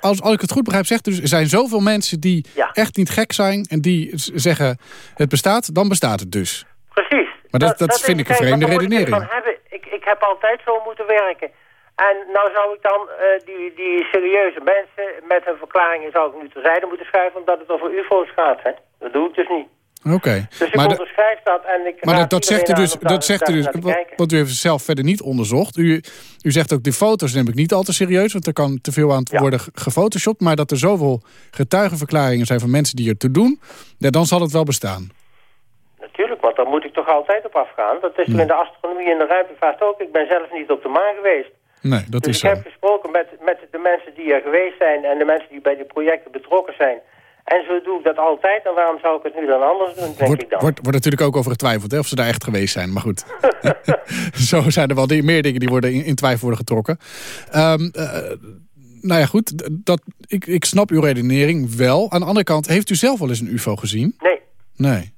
als, als ik het goed begrijp, zegt dus er zijn zoveel mensen die Ja. echt niet gek zijn... en die zeggen, het bestaat, dan bestaat het dus. Precies. Maar dat- dat vind ik een vreemde ik redenering. hebben? Ik, ik heb altijd zo moeten werken. En nou zou ik dan eh, die, die serieuze mensen met hun verklaringen zou ik nu terzijde moeten schuiven... omdat het over ufo's gaat. Hè? Dat doe ik dus niet. Oké. Dus ik Maar, de- onderschrijf dat en ik maar dat, dat zegt u dus, dat zegt u dus te kijken. want u heeft zelf verder niet onderzocht. U, u zegt ook, die foto's neem ik niet al te serieus... want er kan te veel aan Ja. worden ge- gefotoshopt... maar dat er zoveel getuigenverklaringen zijn van mensen die er toe doen... ja, dan zal het wel bestaan. Natuurlijk, want daar moet ik toch altijd op afgaan. Dat is toch in de astronomie en de ruimtevaart ook. Ik ben zelf niet op de maan geweest. Nee, dat Dus is ik zo. heb gesproken met, met de mensen die er geweest zijn... en de mensen die bij die projecten betrokken zijn. En zo doe ik dat altijd. En waarom zou ik het nu dan anders doen, denk Wordt, ik dan. wordt, wordt natuurlijk ook over getwijfeld hè, of ze daar echt geweest zijn. Maar goed, [LAUGHS] zo zijn er wel meer dingen die worden in, in twijfel worden getrokken. Eh, nou ja, goed, dat, ik, ik snap uw redenering wel. Aan de andere kant, heeft u zelf wel eens een ufo gezien? Nee, Nee.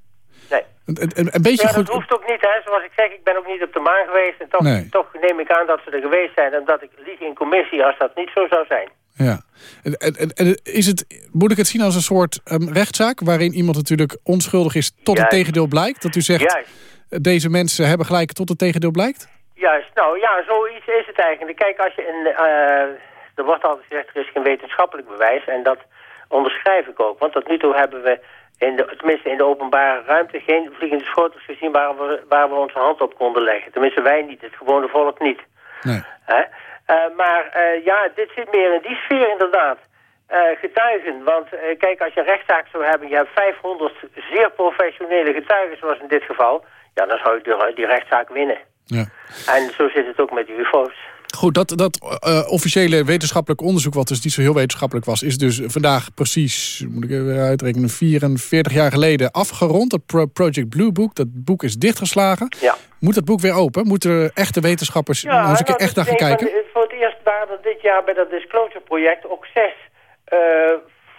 nee. Een, een, een beetje Ja, dat goed... hoeft ook niet, hè. Zoals ik zeg, ik ben ook niet op de maan geweest. En toch, Nee. toch neem ik aan dat ze er geweest zijn. En dat ik lieg in commissie als dat niet zo zou zijn. Ja. En, en, en- is het, moet ik het zien als een soort ehm, rechtszaak... waarin iemand natuurlijk onschuldig is tot het tegendeel blijkt? Dat u zegt, Juist. deze mensen hebben gelijk tot het tegendeel blijkt? Juist, nou ja, zoiets is het eigenlijk. Kijk, als je een, eh, er wordt altijd gezegd, er is geen wetenschappelijk bewijs. En dat onderschrijf ik ook. Want tot nu toe hebben we, in de, tenminste in de openbare ruimte, geen vliegende schotels gezien waar we, waar we onze hand op konden leggen. Tenminste wij niet, het gewone volk niet. Nee. Eh, maar eh, ja, dit zit meer in die sfeer inderdaad. Eh, getuigen, want kijk, als je een rechtszaak zou hebben... je hebt 500 zeer professionele getuigen, zoals in dit geval... ja, dan zou je die, die rechtszaak winnen. Ja. En zo zit het ook met de ufo's. Goed, dat, dat eh, officiële wetenschappelijk onderzoek... wat dus niet zo heel wetenschappelijk was... is dus vandaag precies, moet ik even uitrekenen... 44 jaar geleden afgerond. Het Pro- Project Blue Book. Dat boek is dichtgeslagen. Ja. Moet dat boek weer open? Moeten er echte wetenschappers nou eens een keer nou, echt naar dat gaan kijken? voor het eerst waren er dit jaar bij dat Disclosure Project ook zes eh,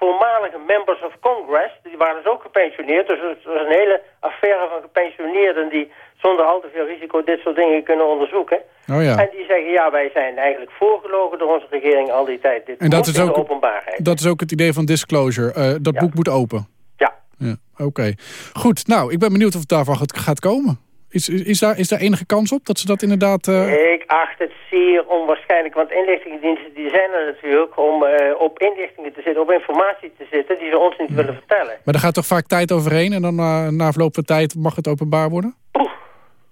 voormalige members of Congress. Die waren dus ook gepensioneerd. Dus het was een hele affaire van gepensioneerden die zonder al te veel risico dit soort dingen kunnen onderzoeken. Oh ja. En die zeggen, ja, wij zijn eigenlijk voorgelogen door onze regering al die tijd. Dit En dat is de ook- openbaarheid. Dat is ook het idee van disclosure. Eh, dat Ja. boek moet open. Ja. Ja, Oké. Goed, nou, ik ben benieuwd of het daarvan gaat komen. Is, is, is, daar, is daar enige kans op dat ze dat inderdaad... eh, Ik acht het zeer onwaarschijnlijk, want inlichtingendiensten die zijn er natuurlijk om eh, op inlichtingen te zitten, op informatie te zitten die ze ons niet willen vertellen. Maar daar gaat toch vaak tijd overheen en dan eh, na verloop van tijd mag het openbaar worden? Oeh,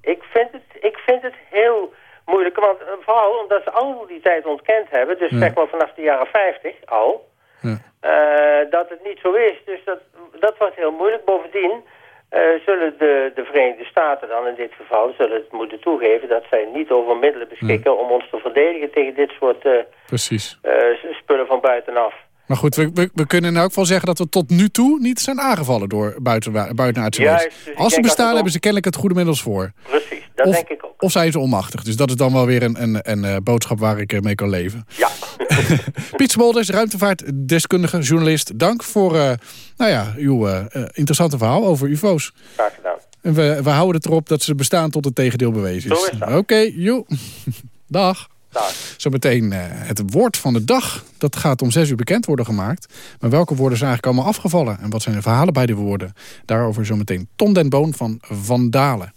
ik vind het, ik vind het heel moeilijk, want vooral omdat ze al die tijd ontkend hebben, dus zeg maar vanaf de jaren 50 al, Ja. dat het niet zo is. Dus dat, dat wordt heel moeilijk. Bovendien, eh, zullen de, de Verenigde Staten dan in dit geval zullen het moeten toegeven dat zij niet over middelen beschikken om ons te verdedigen tegen dit soort eh, Precies. eh, spullen van buitenaf. Maar goed, we, we, we kunnen in elk geval zeggen dat we tot nu toe niet zijn aangevallen door buiten, buitenaardse Juist, dus Als ze bestaan, hebben ze kennelijk het goede middels voor. Dat of, denk ik ook. Of zijn ze onmachtig. Dus dat is dan wel weer een, een, een eh, boodschap waar ik eh, mee kan leven. Ja. [LAUGHS] Piet Smolders, ruimtevaartdeskundige, journalist. Dank voor uh, nou ja, uw uh, interessante verhaal over ufo's. Graag gedaan. En we, we houden het erop dat ze bestaan tot het tegendeel bewezen is. Oké, okay, joe. [LAUGHS] Dag. Dag. Zometeen uh, het woord van de dag. Dat gaat om zes uur bekend worden gemaakt. Maar welke woorden zijn eigenlijk allemaal afgevallen? En wat zijn de verhalen bij de woorden? Daarover zometeen Ton den Boon van Vandalen.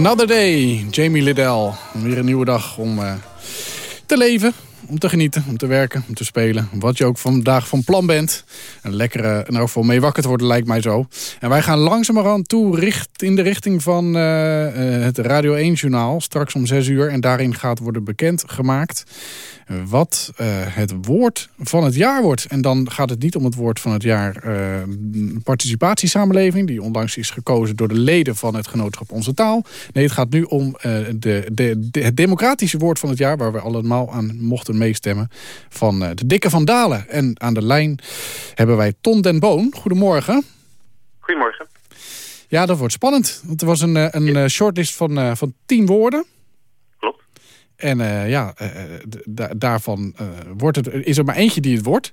Another Day, Jamie Liddell. Weer een nieuwe dag om uh, te leven, om te genieten, om te werken, om te spelen. Wat je ook vandaag van plan bent. Een lekkere, elk geval mee wakker te worden lijkt mij zo. En wij gaan langzamerhand toe richt, in de richting van uh, uh, het Radio 1-journaal. Straks om 6 uur. En daarin gaat worden bekendgemaakt wat uh, het woord van het jaar wordt. En dan gaat het niet om het woord van het jaar uh, participatiesamenleving... die onlangs is gekozen door de leden van het genootschap Onze Taal. Nee, het gaat nu om uh, de, de, de, het democratische woord van het jaar... waar we allemaal aan mochten meestemmen van de Dikke van Dalen. En aan de lijn hebben wij Ton den Boon. Goedemorgen. Goedemorgen. Ja, dat wordt spannend. Want er was een, een shortlist van, van tien woorden... En uh, ja, uh, da daarvan wordt het, is er maar eentje die het wordt.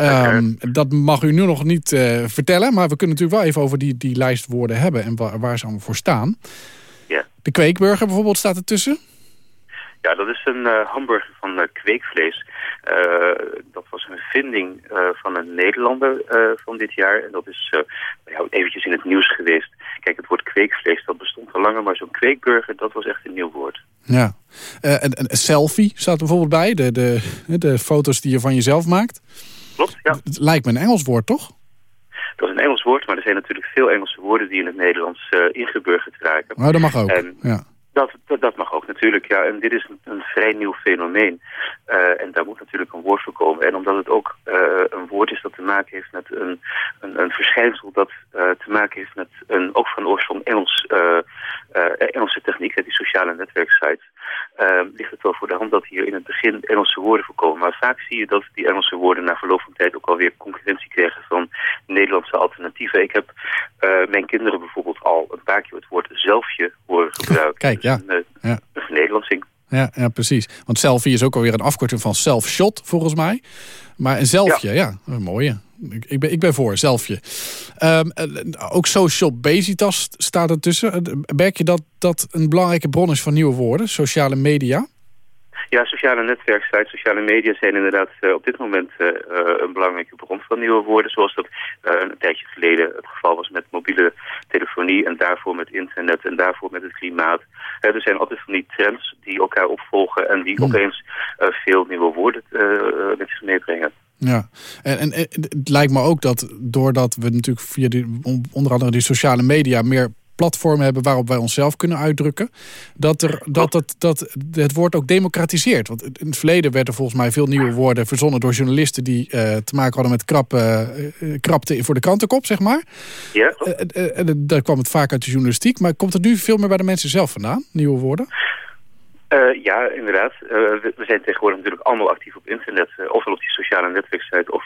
Um, dat mag u nu nog niet vertellen. Maar we kunnen natuurlijk wel even over die, die lijst woorden hebben. En wa waar ze allemaal voor staan. Ja. De kweekburger bijvoorbeeld staat ertussen. Ja, dat is een hamburger van kweekvlees. dat was een vinding van een Nederlander van dit jaar. En dat is jou eventjes in het nieuws geweest. Kijk, het woord kweekvlees, dat bestond al langer. Maar zo'n kweekburger, dat was echt een nieuw woord. Ja. Uh, en, een selfie staat er bijvoorbeeld bij. De, de, de foto's die je van jezelf maakt. Klopt, ja. Het lijkt me een Engels woord, toch? Dat is een Engels woord, maar er zijn natuurlijk veel Engelse woorden die in het Nederlands uh, ingeburgerd raken. Oh, dat mag ook, ja. Dat, dat, dat, mag ook natuurlijk, ja. En dit is een, een vrij nieuw fenomeen. Uh, en daar moet natuurlijk een woord voor komen. En omdat het ook uh, een woord is dat te maken heeft met een, een, een verschijnsel dat uh, te maken heeft met een, ook van oorsprong Engels, Engelse techniek, die sociale netwerksites, ligt het wel voor de hand dat hier in het begin Engelse woorden voorkomen. Maar vaak zie je dat die Engelse woorden na verloop van tijd ook alweer concurrentie krijgen van Nederlandse alternatieven. Ik heb mijn kinderen bijvoorbeeld al een paar keer het woord zelfje horen gebruiken. Kijk, ja. Dus een, ja. een vernederlandsing. Ja, ja, precies. Want selfie is ook alweer een afkorting van self-shot, volgens mij. Maar een zelfje, ja, mooie. Ik, ik, ben, ik ben voor, zelfje. Um, ook social basitas staat ertussen. Merk je dat dat een belangrijke bron is van nieuwe woorden? Sociale media? Ja, sociale netwerksites, sociale media zijn inderdaad uh, op dit moment uh, een belangrijke bron van nieuwe woorden. Zoals dat uh, een tijdje geleden het geval was met mobiele telefonie en daarvoor met internet en daarvoor met het klimaat. Er zijn altijd van die trends die elkaar opvolgen en die hmm. opeens veel nieuwe woorden met zich meebrengen. Ja, en, en, het lijkt me ook dat doordat we natuurlijk via die, onder andere die sociale media meer platformen hebben waarop wij onszelf kunnen uitdrukken. Dat, er, dat, het, dat het woord ook democratiseert. Want in het verleden werden volgens mij veel nieuwe woorden verzonnen door journalisten die uh, te maken hadden met krap, uh, krapte voor de krantenkop, zeg maar. Ja. En daar kwam het vaak uit de journalistiek. Maar komt het nu veel meer bij de mensen zelf vandaan, nieuwe woorden? Uh, ja, inderdaad. Uh, we, we, zijn tegenwoordig natuurlijk allemaal actief op internet. Uh, ofwel op die sociale netwerksites of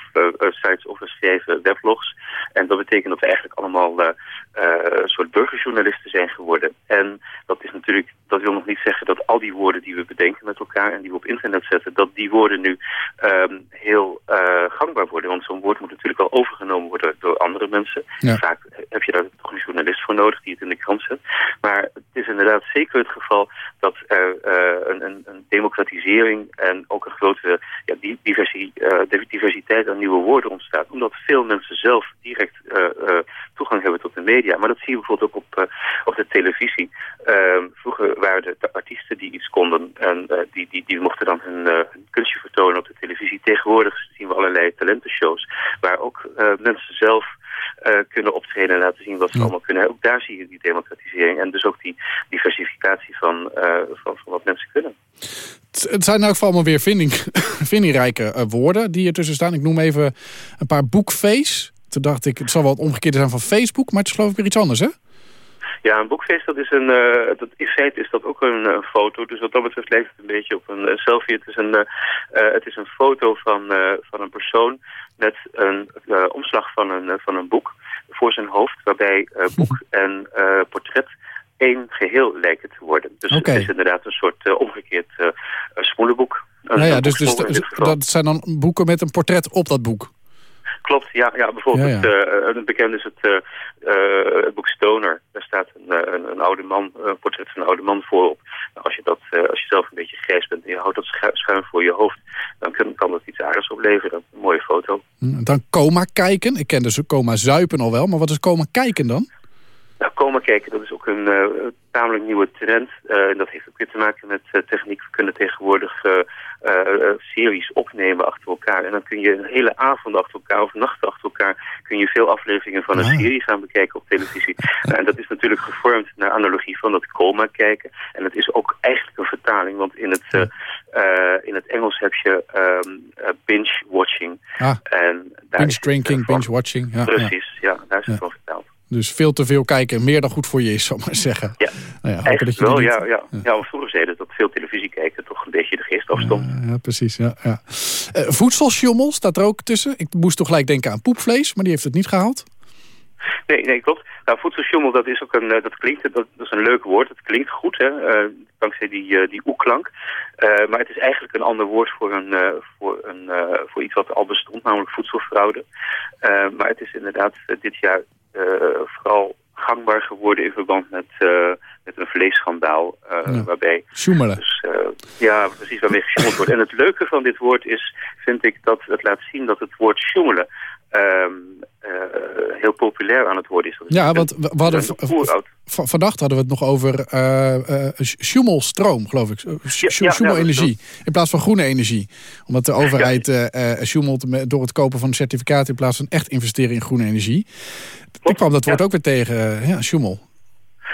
sites of we schrijven weblogs. En dat betekent dat we eigenlijk allemaal een soort burgerjournalisten zijn geworden. En dat is natuurlijk, dat wil nog niet zeggen dat al die woorden die we bedenken met elkaar en die we op internet zetten, dat die woorden nu um, heel gangbaar worden. Want zo'n woord moet natuurlijk wel overgenomen worden door andere mensen. Ja. Vaak heb je daar toch een journalist voor nodig die het in de krant zet. Maar het is inderdaad zeker het geval dat er een, een, een, democratisering en ook een grote uh, diversiteit aan nieuwe woorden ontstaat. Omdat veel mensen zelf direct uh, uh, toegang hebben tot de media. Maar dat zie je bijvoorbeeld ook op, op de televisie. Ehm, vroeger waren de, de, artiesten die iets konden en die, die, die mochten dan hun, hun, kunstje vertonen op de televisie. Tegenwoordig zien we allerlei talentenshows waar ook mensen zelf kunnen optreden en laten zien wat ze allemaal kunnen. Ook daar zie je die democratisering en dus ook die diversificatie van, van, van wat mensen kunnen. Het zijn in elk geval allemaal weer vinding, [LAUGHS] vindingrijke uh, woorden die ertussen staan. Ik noem even een paar boekface. Toen dacht ik, het zal wel het omgekeerde zijn van Facebook, maar het is geloof ik weer iets anders, hè? Ja, een boekfeest, dat is een, uh, dat, in feite is dat ook een uh, foto. Dus wat dat betreft lijkt het een beetje op een uh, selfie. Het is een, het is een foto van, van een persoon met een omslag van een, van een boek voor zijn hoofd. Waarbij boek [LAUGHS] en portret één geheel lijken te worden. Dus okay. het is inderdaad een soort omgekeerd smoelenboek. Nou ja, dus, dus, dus dat zijn dan boeken met een portret op dat boek? Klopt, ja, ja bijvoorbeeld ja, ja. Uh, bekend is het, uh, uh, het boek Stoner. Daar staat een, een, een oude man, een portret van een oude man voorop. Nou, als, je dat, als je zelf een beetje grijs bent en je houdt dat schuin voor je hoofd, dan kan, kan dat iets aardigs opleveren. Een mooie foto. Dan coma kijken. Ik ken dus coma zuipen al wel, maar wat is coma kijken dan? Nou, komen kijken, dat is ook een uh, tamelijk nieuwe trend. Uh, en dat heeft ook weer te maken met uh, techniek. We kunnen tegenwoordig series opnemen achter elkaar. En dan kun je een hele avond achter elkaar of nachten achter elkaar... kun je veel afleveringen van een Ah. serie gaan bekijken op televisie. [LAUGHS] Nou, en dat is natuurlijk gevormd naar analogie van dat coma kijken. En het is ook eigenlijk een vertaling. Want in het, in het Engels heb je um, binge-watching. Ah. En daar binge is drinking, het, van- binge watching. Ja, ja. Precies, ja, daar is het Ja. Dus veel te veel kijken, meer dan goed voor je is, zal ik maar zeggen. Ja, Nou ja, dat je wel, ja, ja. ja. vroeger zeiden dat veel televisie kijken toch een beetje de geest afstond. Ja, ja, precies. Ja, ja. Eh, voedselsjommel staat er ook tussen. Ik moest toch gelijk denken aan poepvlees, maar die heeft het niet gehaald. Nee, nee, klopt. Nou, voedselsjommel, dat is ook een, eh, dat klinkt, dat, dat is een leuk woord. Het klinkt goed, hè, eh, dankzij die, die oeklank. Maar het is eigenlijk een ander woord voor, een, voor, een, voor iets wat al bestond, namelijk voedselfraude. Maar het is inderdaad dit jaar vooral gangbaar geworden in verband met, eh, met een vleesschandaal. eh, Ja. Waarbij. Dus ja, precies waarmee gesjoemeld wordt. En het leuke van dit woord is, vind ik, dat het laat zien dat het woord sjoemelen ehm, eh, heel populair aan het worden is. Ja, want we, hadden vannacht hadden we het nog over Schumelstroom, geloof ik. Ja, ja, Schumel-energie. In plaats van groene energie. Omdat de overheid sjoemelt met- door het kopen van een certificaat... in plaats van echt investeren in groene energie. Ik kwam dat woord ook weer tegen, ja, Schumel.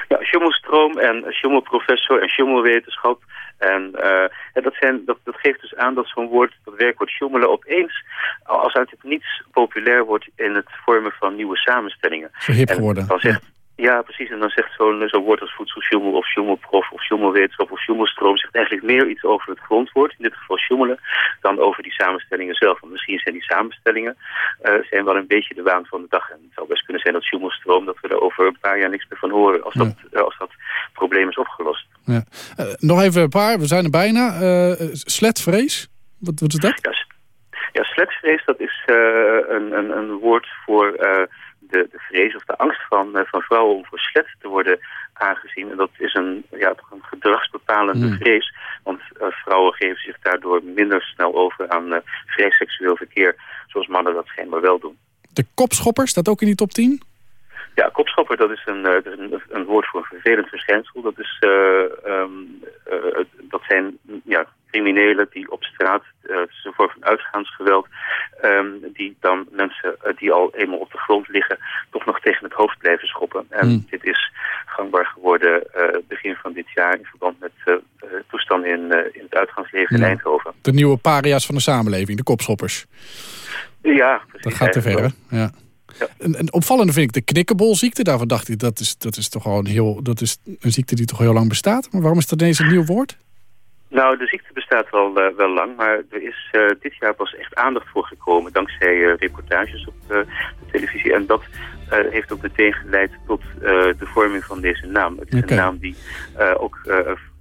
Ja, Schumelstroom en Schummelprofessor en Schummelwetenschap. En eh, en dat, zijn, dat, dat geeft dus aan dat zo'n woord, dat werkwoord sjoemelen opeens, als uit het niets populair wordt in het vormen van nieuwe samenstellingen. Zo hip En geworden. Dan zegt, ja. precies. En dan zegt zo'n zo'n woord als voedselsjoemel of sjoemelprof of sjoemelwetenschap of sjoemelstroom zegt eigenlijk meer iets over het grondwoord, in dit geval sjoemelen, dan over die samenstellingen zelf. Want misschien zijn die samenstellingen eh, zijn wel een beetje de waan van de dag. En het zou best kunnen zijn dat sjoemelstroom, dat we er over een paar jaar niks meer van horen als, dat, eh, als dat probleem is opgelost. Ja. Eh, nog even een paar, we zijn er bijna. Eh sletvrees, wat, wat is dat? Ja, ja sletvrees, dat is eh, een, een, een woord voor de, de vrees of de angst van, van vrouwen om voor slet te worden aangezien. En dat is een, ja, toch een gedragsbepalende Hmm. vrees. Want vrouwen geven zich daardoor minder snel over aan vrij seksueel verkeer, zoals mannen dat schijnbaar wel doen. De kopschopper, staat ook in die top 10? Ja, kopschopper, dat is een, eh, dat is een, een woord voor een vervelend verschijnsel. Dat, is, eh, ehm, eh, dat zijn ja, criminelen die op straat, eh, het is een vorm van uitgaansgeweld, ehm, die dan mensen die al eenmaal op de grond liggen, toch nog tegen het hoofd blijven schoppen. En Hmm. dit is gangbaar geworden begin van dit jaar in verband met toestanden in, in het uitgaansleven in. Eindhoven. De nieuwe paria's van de samenleving, de kopschoppers. Ja, precies. Dat gaat te ver, hè? Ja. En, en opvallende vind ik de knikkenbolziekte. Daarvan dacht ik, dat is, dat is toch al een heel... Dat is een ziekte die toch heel lang bestaat. Maar waarom is dat ineens een nieuw woord? Nou, de ziekte bestaat wel, eh, wel lang, maar er is eh, dit jaar pas echt aandacht voor gekomen dankzij eh, reportages op de televisie. En dat heeft ook meteen geleid tot de vorming van deze naam. Het is een naam die ook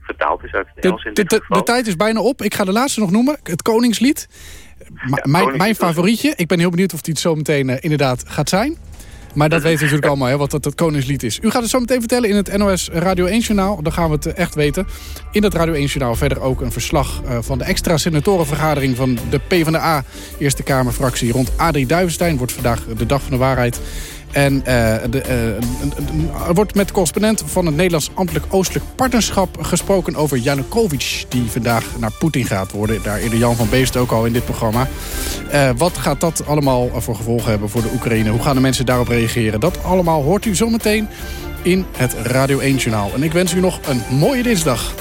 vertaald is uit het De, Engels in de, dit de, geval. de tijd is bijna op. Ik ga de laatste nog noemen. Het Koningslied. Mijn, mijn favorietje. Ik ben heel benieuwd of die het zo meteen eh, inderdaad gaat zijn. Maar dat weten we natuurlijk allemaal, hè, wat dat, dat Koningslied is. U gaat het zo meteen vertellen in het NOS Radio 1-journaal. Dan gaan we het eh, echt weten. In dat Radio 1-journaal verder ook een verslag eh, van de extra senatorenvergadering van de PvdA Eerste Kamerfractie rond Adrie Duivenstein. Wordt vandaag de dag van de waarheid. En eh, de, eh, een- er wordt met de correspondent van het Nederlands Ambtelijk Oostelijk Partnerschap gesproken over Janukovic, die vandaag naar Poetin gaat worden. Daar eerder Jan van Beest ook al in dit programma. Eh, wat gaat dat allemaal voor gevolgen hebben voor de Oekraïne? Hoe gaan de mensen daarop reageren? Dat allemaal hoort u zometeen in het Radio 1-journaal. En ik wens u nog een mooie dinsdag.